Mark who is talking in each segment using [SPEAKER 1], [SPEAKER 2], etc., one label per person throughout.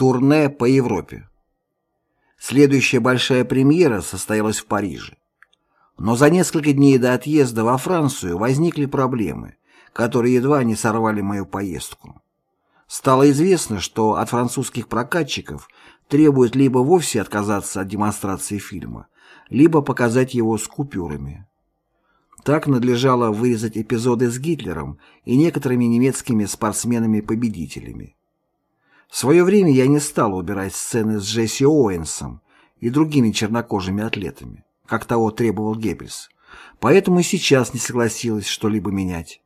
[SPEAKER 1] Турне по Европе. Следующая большая премьера состоялась в Париже. Но за несколько дней до отъезда во Францию возникли проблемы, которые едва не сорвали мою поездку. Стало известно, что от французских прокатчиков требуют либо вовсе отказаться от демонстрации фильма, либо показать его с купюрами. Так надлежало вырезать эпизоды с Гитлером и некоторыми немецкими спортсменами-победителями. В свое время я не стал убирать сцены с Джесси Оуэнсом и другими чернокожими атлетами, как того требовал Геббельс, поэтому и сейчас не согласилась что-либо менять.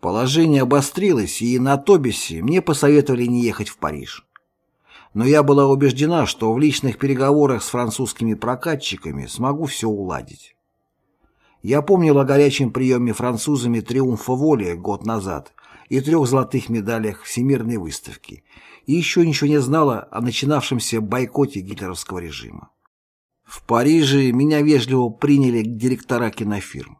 [SPEAKER 1] Положение обострилось, и на Тобисе мне посоветовали не ехать в Париж. Но я была убеждена, что в личных переговорах с французскими прокатчиками смогу все уладить. Я помнил о горячем приеме французами «Триумфа воли» год назад и трех золотых медалях Всемирной выставки и еще ничего не знала о начинавшемся бойкоте гитлеровского режима. В Париже меня вежливо приняли директора кинофирм.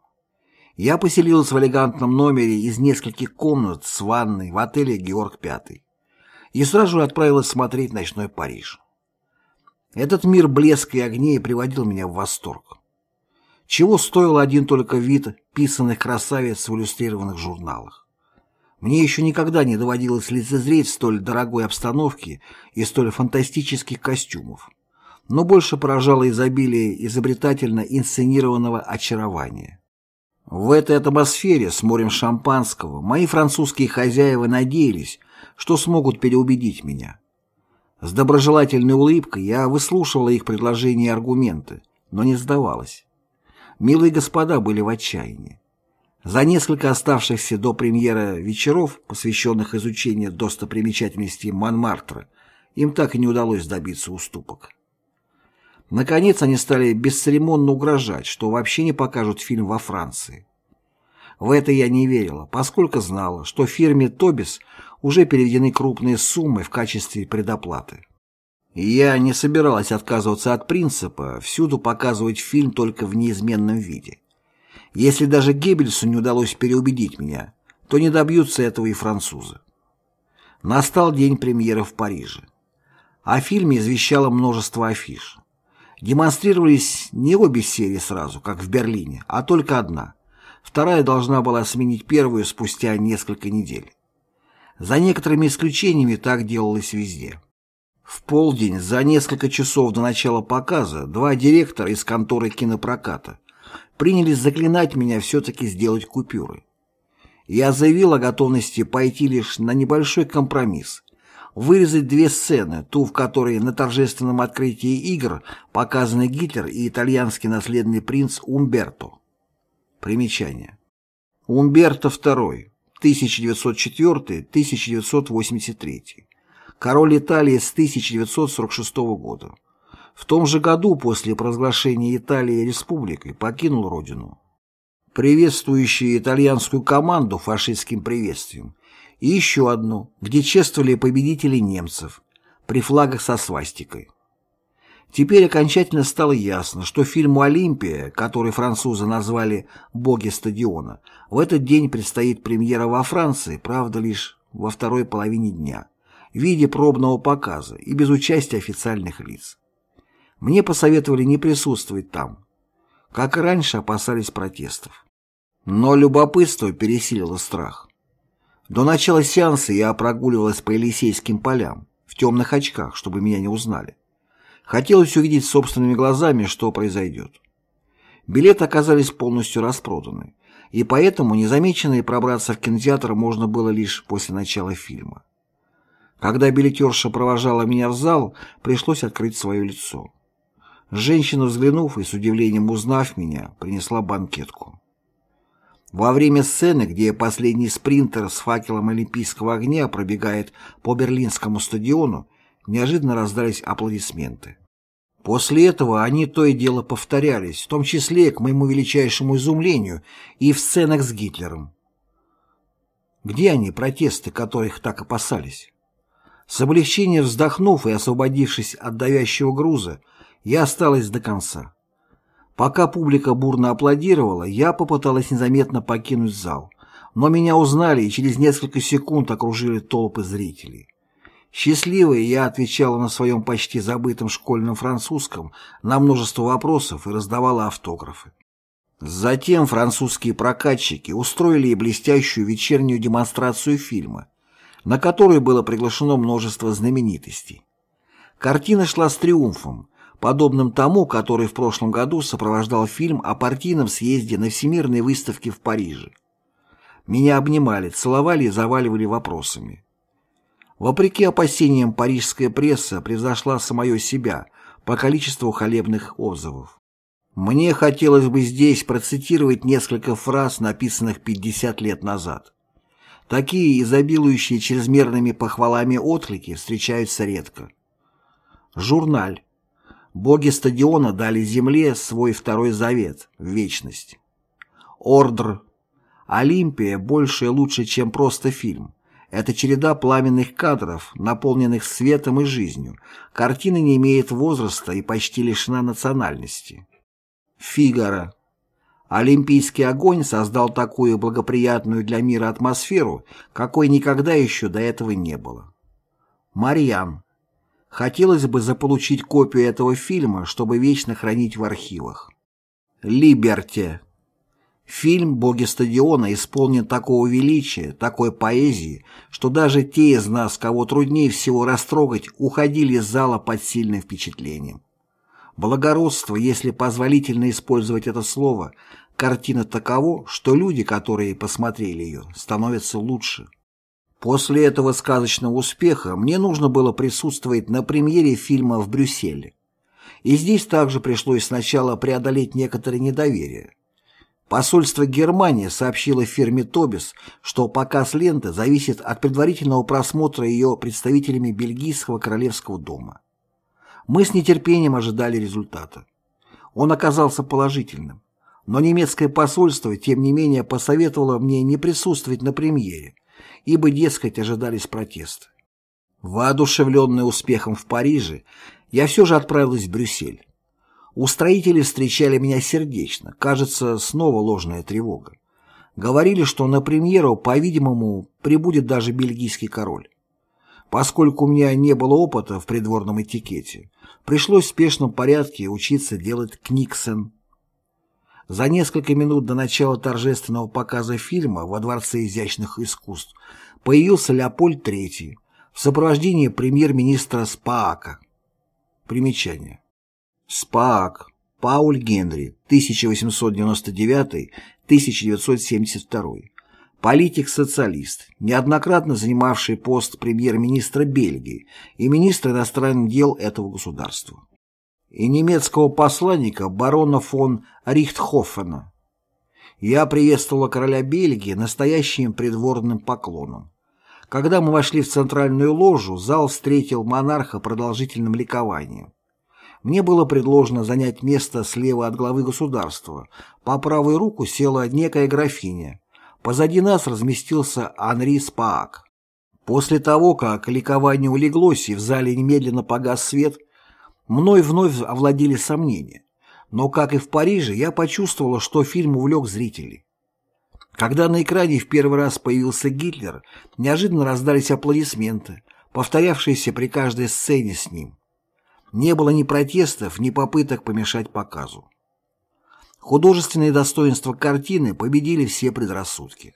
[SPEAKER 1] Я поселилась в элегантном номере из нескольких комнат с ванной в отеле «Георг V» и сразу же отправилась смотреть «Ночной Париж». Этот мир блеска и огней приводил меня в восторг. Чего стоил один только вид писанных красавиц в иллюстрированных журналах. Мне еще никогда не доводилось лицезреть столь дорогой обстановки и столь фантастических костюмов. Но больше поражало изобилие изобретательно инсценированного очарования. В этой атмосфере с морем шампанского мои французские хозяева надеялись, что смогут переубедить меня. С доброжелательной улыбкой я выслушивала их предложения и аргументы, но не сдавалась. Милые господа были в отчаянии. За несколько оставшихся до премьеры вечеров, посвященных изучению достопримечательностей Монмартра, им так и не удалось добиться уступок. Наконец они стали бесцеремонно угрожать, что вообще не покажут фильм во Франции. В это я не верила, поскольку знала, что фирме «Тобис» уже переведены крупные суммы в качестве предоплаты. я не собиралась отказываться от принципа всюду показывать фильм только в неизменном виде. Если даже Геббельсу не удалось переубедить меня, то не добьются этого и французы. Настал день премьеры в Париже. О фильме извещало множество афиш. Демонстрировались не обе серии сразу, как в Берлине, а только одна. Вторая должна была сменить первую спустя несколько недель. За некоторыми исключениями так делалось везде. В полдень, за несколько часов до начала показа, два директора из конторы кинопроката принялись заклинать меня все-таки сделать купюры. Я заявил о готовности пойти лишь на небольшой компромисс, вырезать две сцены, ту, в которой на торжественном открытии игр показаны Гитлер и итальянский наследный принц Умберто. Примечание. Умберто II, 1904-1983, король Италии с 1946 года. В том же году после провозглашения Италии республикой покинул родину. Приветствующие итальянскую команду фашистским приветствием и еще одну, где чествовали победителей немцев при флагах со свастикой. Теперь окончательно стало ясно, что фильму «Олимпия», который французы назвали «Боги стадиона», в этот день предстоит премьера во Франции, правда, лишь во второй половине дня, в виде пробного показа и без участия официальных лиц. Мне посоветовали не присутствовать там. Как и раньше, опасались протестов. Но любопытство пересилило страх. До начала сеанса я прогуливалась по Елисейским полям, в темных очках, чтобы меня не узнали. Хотелось увидеть собственными глазами, что произойдет. Билеты оказались полностью распроданы, и поэтому незамеченные пробраться в кинотеатр можно было лишь после начала фильма. Когда билетерша провожала меня в зал, пришлось открыть свое лицо. Женщина, взглянув и с удивлением узнав меня, принесла банкетку. Во время сцены, где последний спринтер с факелом олимпийского огня пробегает по берлинскому стадиону, неожиданно раздались аплодисменты. После этого они то и дело повторялись, в том числе, к моему величайшему изумлению, и в сценах с Гитлером. Где они, протесты, которых так опасались? С облегчением вздохнув и освободившись от давящего груза, я осталась до конца. Пока публика бурно аплодировала, я попыталась незаметно покинуть зал, но меня узнали и через несколько секунд окружили толпы зрителей. Счастливая, я отвечала на своем почти забытом школьном французском на множество вопросов и раздавала автографы. Затем французские прокатчики устроили и блестящую вечернюю демонстрацию фильма, на которую было приглашено множество знаменитостей. Картина шла с триумфом, подобным тому, который в прошлом году сопровождал фильм о партийном съезде на Всемирной выставке в Париже. Меня обнимали, целовали и заваливали вопросами. Вопреки опасениям парижская пресса превзошла самое себя по количеству хвалебных отзывов. Мне хотелось бы здесь процитировать несколько фраз, написанных 50 лет назад. Такие изобилующие чрезмерными похвалами отклики встречаются редко. Журналь. Боги стадиона дали земле свой второй завет – вечность. Ордр. Олимпия больше и лучше, чем просто фильм. Это череда пламенных кадров, наполненных светом и жизнью. Картина не имеет возраста и почти лишена национальности. Фигаро. Олимпийский огонь создал такую благоприятную для мира атмосферу, какой никогда еще до этого не было. Марьян. Хотелось бы заполучить копию этого фильма, чтобы вечно хранить в архивах. Либерти. Фильм «Боги стадиона» исполнен такого величия, такой поэзии, что даже те из нас, кого труднее всего растрогать, уходили из зала под сильным впечатлением. Благородство, если позволительно использовать это слово, картина таково, что люди, которые посмотрели ее, становятся лучше. После этого сказочного успеха мне нужно было присутствовать на премьере фильма в Брюсселе. И здесь также пришлось сначала преодолеть некоторое недоверие. Посольство Германии сообщило фирме Тобис, что показ ленты зависит от предварительного просмотра ее представителями Бельгийского королевского дома. Мы с нетерпением ожидали результата. Он оказался положительным. Но немецкое посольство, тем не менее, посоветовало мне не присутствовать на премьере, ибо, дескать, ожидались протесты. Воодушевленный успехом в Париже, я все же отправилась в Брюссель. Устроители встречали меня сердечно, кажется, снова ложная тревога. Говорили, что на премьеру, по-видимому, прибудет даже бельгийский король. Поскольку у меня не было опыта в придворном этикете, пришлось в спешном порядке учиться делать книксен. За несколько минут до начала торжественного показа фильма во Дворце изящных искусств появился Леопольд III в сопровождении премьер-министра Спаака. Примечание. Спаак. Пауль Генри, 1899-1972. Политик-социалист, неоднократно занимавший пост премьер-министра Бельгии и министра иностранных дел этого государства и немецкого посланника барона фон Рихтхофена. Я приветствовала короля Бельгии настоящим придворным поклоном. Когда мы вошли в центральную ложу, зал встретил монарха продолжительным ликованием. Мне было предложено занять место слева от главы государства. По правую руку села некая графиня. Позади нас разместился Анри Спаак. После того, как ликование улеглось и в зале немедленно погас свет, Мной вновь овладели сомнения, но, как и в Париже, я почувствовала, что фильм увлек зрителей. Когда на экране в первый раз появился Гитлер, неожиданно раздались аплодисменты, повторявшиеся при каждой сцене с ним. Не было ни протестов, ни попыток помешать показу. Художественные достоинства картины победили все предрассудки.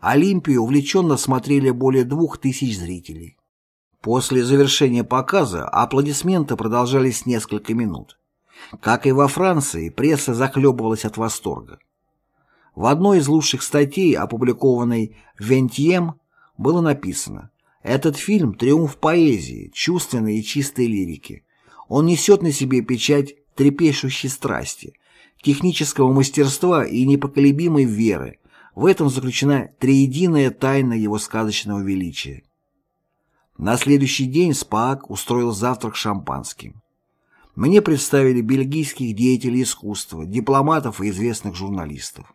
[SPEAKER 1] Олимпию увлеченно смотрели более двух тысяч зрителей. После завершения показа аплодисменты продолжались несколько минут. Как и во Франции, пресса захлебывалась от восторга. В одной из лучших статей, опубликованной Вентьем, было написано «Этот фильм – триумф поэзии, чувственной и чистой лирики. Он несет на себе печать трепещущей страсти, технического мастерства и непоколебимой веры. В этом заключена триединая тайна его сказочного величия». На следующий день СПАК устроил завтрак шампанским. Мне представили бельгийских деятелей искусства, дипломатов и известных журналистов.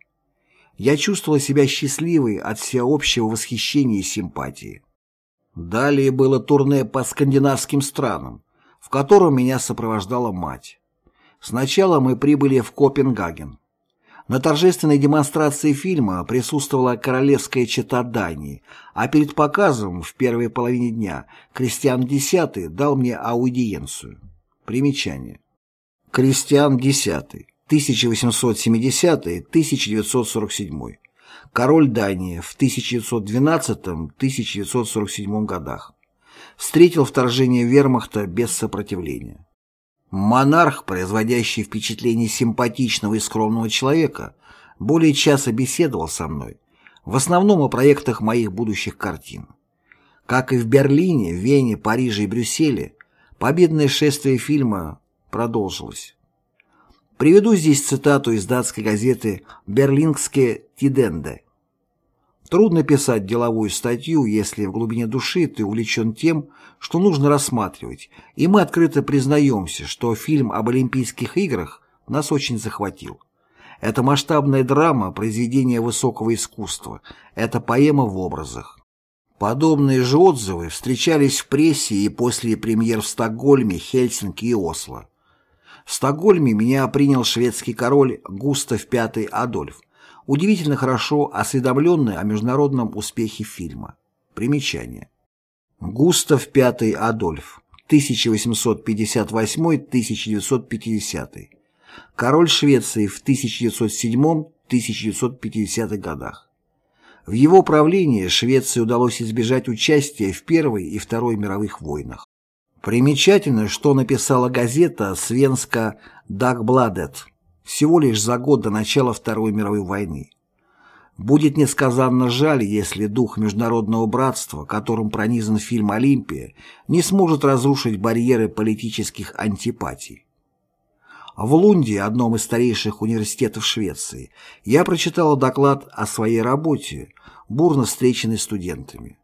[SPEAKER 1] Я чувствовала себя счастливой от всеобщего восхищения и симпатии. Далее было турне по скандинавским странам, в котором меня сопровождала мать. Сначала мы прибыли в Копенгаген. На торжественной демонстрации фильма присутствовала королевская чета Дании, а перед показом в первой половине дня Кристиан X дал мне аудиенцию. Примечание. Кристиан X, 1870-1947, король Дании в 1912-1947 годах. Встретил вторжение вермахта без сопротивления. Монарх, производящий впечатление симпатичного и скромного человека, более часа беседовал со мной, в основном о проектах моих будущих картин. Как и в Берлине, Вене, Париже и Брюсселе, победное шествие фильма продолжилось. Приведу здесь цитату из датской газеты «Берлингске Тиденде». Трудно писать деловую статью, если в глубине души ты увлечен тем, что нужно рассматривать, и мы открыто признаемся, что фильм об Олимпийских играх нас очень захватил. Это масштабная драма, произведение высокого искусства, это поэма в образах. Подобные же отзывы встречались в прессе и после премьер в Стокгольме, Хельсинки и Осло. В Стокгольме меня принял шведский король Густав V Адольф, удивительно хорошо осведомленный о международном успехе фильма. Примечание. Густав V Адольф, 1858-1950. Король Швеции в 1907-1950 годах. В его правлении Швеции удалось избежать участия в Первой и Второй мировых войнах. Примечательно, что написала газета «Свенска Дагбладет» всего лишь за год до начала Второй мировой войны. Будет несказанно жаль, если дух международного братства, которым пронизан фильм «Олимпия», не сможет разрушить барьеры политических антипатий. В Лунде, одном из старейших университетов Швеции, я прочитал доклад о своей работе, бурно встреченный студентами.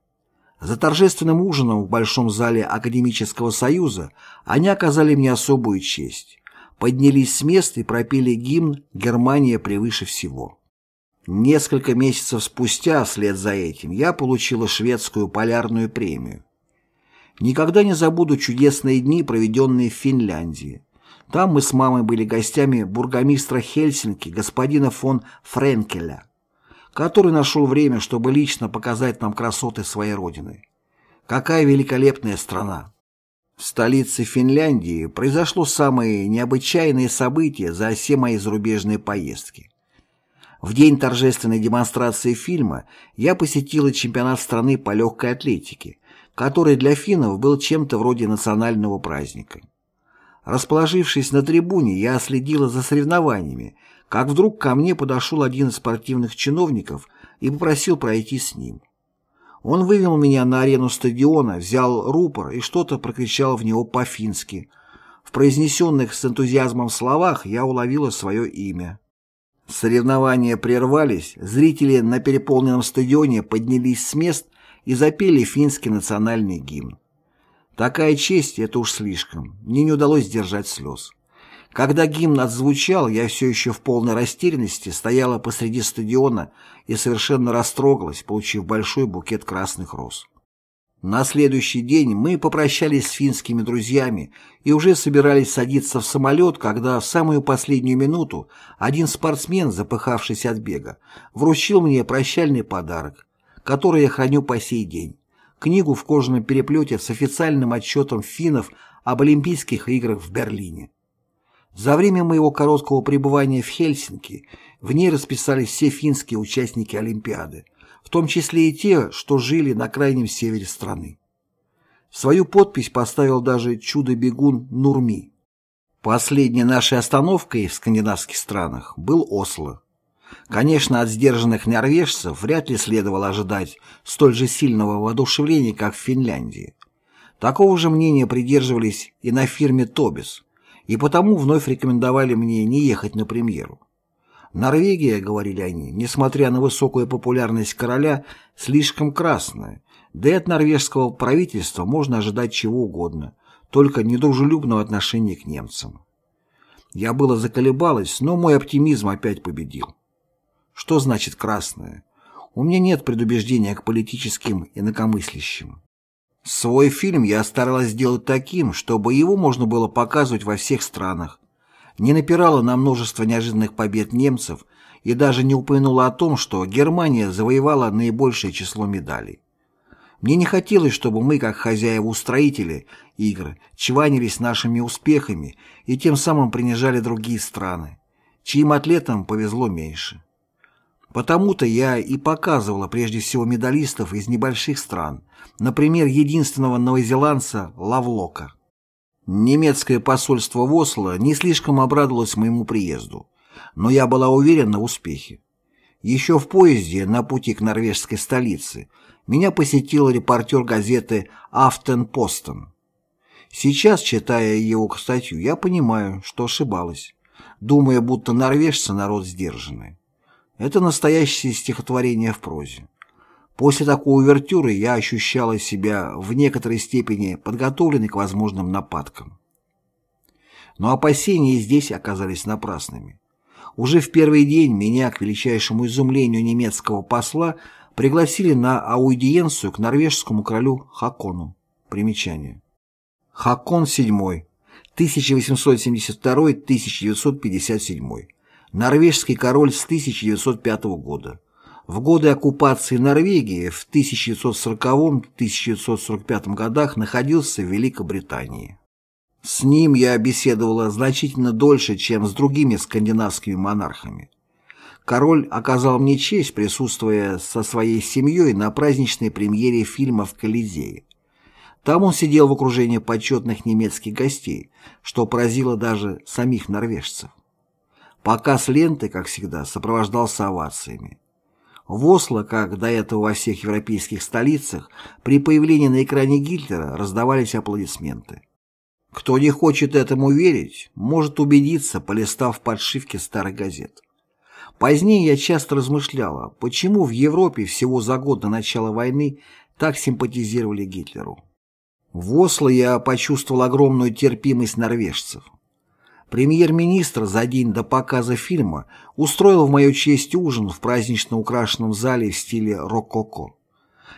[SPEAKER 1] За торжественным ужином в Большом зале Академического союза они оказали мне особую честь поднялись с места и пропели гимн «Германия превыше всего». Несколько месяцев спустя, вслед за этим, я получила шведскую полярную премию. Никогда не забуду чудесные дни, проведенные в Финляндии. Там мы с мамой были гостями бургомистра Хельсинки, господина фон Френкеля, который нашел время, чтобы лично показать нам красоты своей родины. Какая великолепная страна! В столице Финляндии произошло самое необычайное событие за все мои зарубежные поездки. В день торжественной демонстрации фильма я посетила чемпионат страны по легкой атлетике, который для финнов был чем-то вроде национального праздника. Расположившись на трибуне, я следила за соревнованиями, как вдруг ко мне подошел один из спортивных чиновников и попросил пройти с ним. Он вывел меня на арену стадиона, взял рупор и что-то прокричал в него по-фински. В произнесенных с энтузиазмом словах я уловила свое имя. Соревнования прервались, зрители на переполненном стадионе поднялись с мест и запели финский национальный гимн. Такая честь — это уж слишком, мне не удалось сдержать слез. Когда гимн отзвучал, я все еще в полной растерянности стояла посреди стадиона и совершенно растрогалась, получив большой букет красных роз. На следующий день мы попрощались с финскими друзьями и уже собирались садиться в самолет, когда в самую последнюю минуту один спортсмен, запыхавшись от бега, вручил мне прощальный подарок, который я храню по сей день. Книгу в кожаном переплете с официальным отчетом финнов об Олимпийских играх в Берлине. За время моего короткого пребывания в Хельсинки в ней расписались все финские участники Олимпиады, в том числе и те, что жили на крайнем севере страны. Свою подпись поставил даже чудо-бегун Нурми. Последней нашей остановкой в скандинавских странах был Осло. Конечно, от сдержанных норвежцев вряд ли следовало ожидать столь же сильного воодушевления, как в Финляндии. Такого же мнения придерживались и на фирме «Тобис», и потому вновь рекомендовали мне не ехать на премьеру. Норвегия, говорили они, несмотря на высокую популярность короля, слишком красная, да и от норвежского правительства можно ожидать чего угодно, только недружелюбного отношения к немцам. Я было заколебалась, но мой оптимизм опять победил. Что значит красное? У меня нет предубеждения к политическим инакомыслящим. Свой фильм я старалась сделать таким, чтобы его можно было показывать во всех странах. Не напирала на множество неожиданных побед немцев и даже не упомянула о том, что Германия завоевала наибольшее число медалей. Мне не хотелось, чтобы мы, как хозяева-устроители игр, чванились нашими успехами и тем самым принижали другие страны, чьим атлетам повезло меньше. Потому-то я и показывала прежде всего медалистов из небольших стран, например, единственного новозеландца Лавлока. Немецкое посольство в Осло не слишком обрадовалось моему приезду, но я была уверена в успехе. Еще в поезде на пути к норвежской столице меня посетил репортер газеты «Афтенпостен». Сейчас, читая его статью, я понимаю, что ошибалась, думая, будто норвежцы народ сдержанный. Это настоящее стихотворение в прозе. После такой увертюры я ощущала себя в некоторой степени подготовленной к возможным нападкам. Но опасения здесь оказались напрасными. Уже в первый день меня, к величайшему изумлению немецкого посла, пригласили на аудиенцию к норвежскому королю Хакону. Примечание. Хакон VII, 1872-1957 норвежский король с 1905 года. В годы оккупации Норвегии в 1940-1945 годах находился в Великобритании. С ним я беседовала значительно дольше, чем с другими скандинавскими монархами. Король оказал мне честь, присутствуя со своей семьей на праздничной премьере фильма в Колизее. Там он сидел в окружении почетных немецких гостей, что поразило даже самих норвежцев. Показ ленты, как всегда, сопровождался овациями. В Осло, как до этого во всех европейских столицах, при появлении на экране Гитлера раздавались аплодисменты. Кто не хочет этому верить, может убедиться, полистав подшивки старых газет. Позднее я часто размышляла, почему в Европе всего за год до начала войны так симпатизировали Гитлеру. В Осло я почувствовал огромную терпимость норвежцев. Премьер-министр за день до показа фильма устроил в мою честь ужин в празднично украшенном зале в стиле рококо.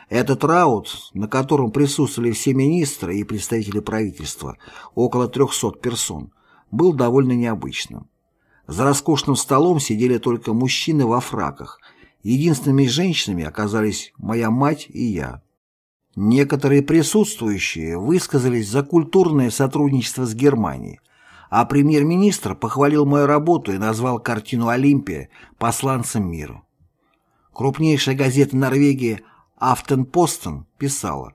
[SPEAKER 1] Этот раут, на котором присутствовали все министры и представители правительства, около 300 персон, был довольно необычным. За роскошным столом сидели только мужчины во фраках. Единственными женщинами оказались моя мать и я. Некоторые присутствующие высказались за культурное сотрудничество с Германией, а премьер-министр похвалил мою работу и назвал картину «Олимпия» посланцем мира. Крупнейшая газета Норвегии «Афтенпостен» писала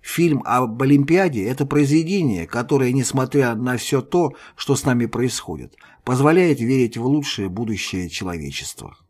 [SPEAKER 1] «Фильм об Олимпиаде – это произведение, которое, несмотря на все то, что с нами происходит, позволяет верить в лучшее будущее человечества».